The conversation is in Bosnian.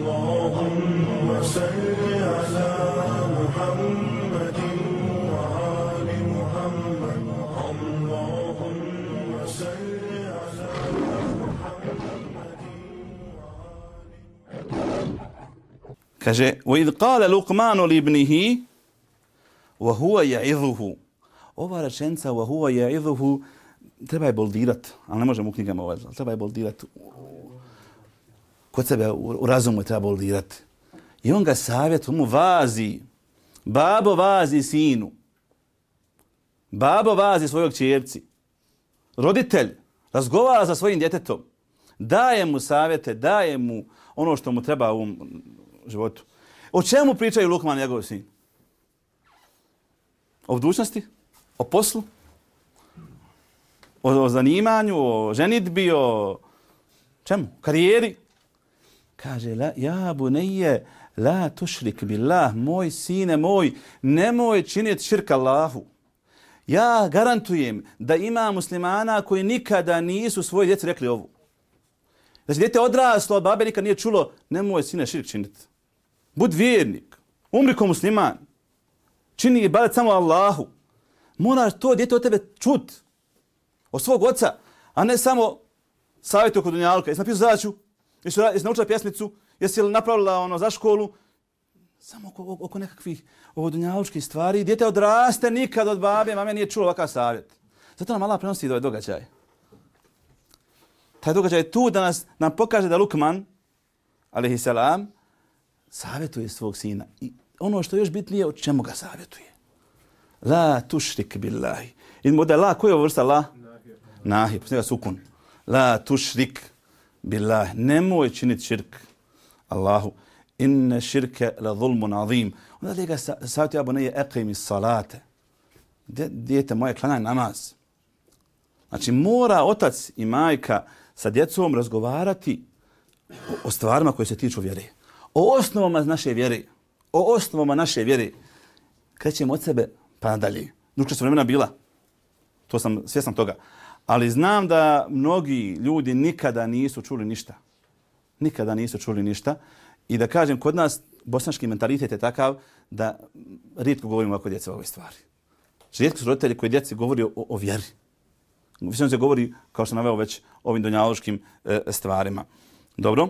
اللهم صل على محمد وآل محمد اللهم صل على Kaže, وَإِذْ قَالَ لُقْمَانُ لِبْنِهِ وَهُوَ يَعِذُهُ Ova rečenca وَهُوَ يَعِذُهُ treba je boldirat, ali ne možemo u knjigama ovaj, treba je boldirat kod sebe u, u razumu treba boldirat. I on ga savjet, mu vazi, babo vazi sinu, babo vazi svojog čerci, roditelj razgovara sa svojim djetetom, daje mu savjete, daje mu ono što mu treba u ovom životu. O čemu pričaju Lukman i njegov sin? O budućnosti? O poslu? O, o zanimanju? O ženitbi? O čemu? Karijeri? Kaže, la, ja bunije, la tušrik billah, moj sine moj, nemoj činiti širk Allahu. Ja garantujem da ima muslimana koji nikada nisu svoje djece rekli ovu. Znači, djete odraslo, babe nikad nije čulo, nemoj sine širk činiti. Bud vjernik, umri ko musliman, čini ibadet samo Allahu. Moraš to djete od tebe čut, od svog oca, a ne samo savjeti oko dunjalka. Jesi napisao zadaću, jesi, jesi naučila pjesmicu, jesi li napravila ono za školu, samo oko, oko nekakvih ovodunjavučkih stvari. Dijete odraste nikad od babe, mame nije čulo ovakav savjet. Zato nam Allah prenosi ovaj događaj. Taj događaj je tu da nas, nam pokaže da Lukman, alaihi salam, savjetuje svog sina. I ono što je još bitnije, od čemu ga savjetuje. La tušrik billahi. Idemo da la, koja je vrsta la? Nahi, posljednja sukun. La tušrik billahi. Nemoj činiti širk Allahu. Inne širke la zulmun azim. Onda li ga savjetuje Abu Neje eqimi salate. Dijete moje, klanaj namaz. Znači mora otac i majka sa djecom razgovarati o stvarima koje se tiču vjere o osnovama naše vjere, o osnovama naše vjere, krećemo od sebe pa nadalje. Dok su vremena bila, to sam svjestan toga. Ali znam da mnogi ljudi nikada nisu čuli ništa. Nikada nisu čuli ništa. I da kažem, kod nas bosanski mentalitet je takav da rijetko govorimo ovako djece o ovoj stvari. Rijetko su roditelji koji djeci govori o, o vjeri. Više se govori, kao što naveo već, ovim donjaloškim e, stvarima. Dobro?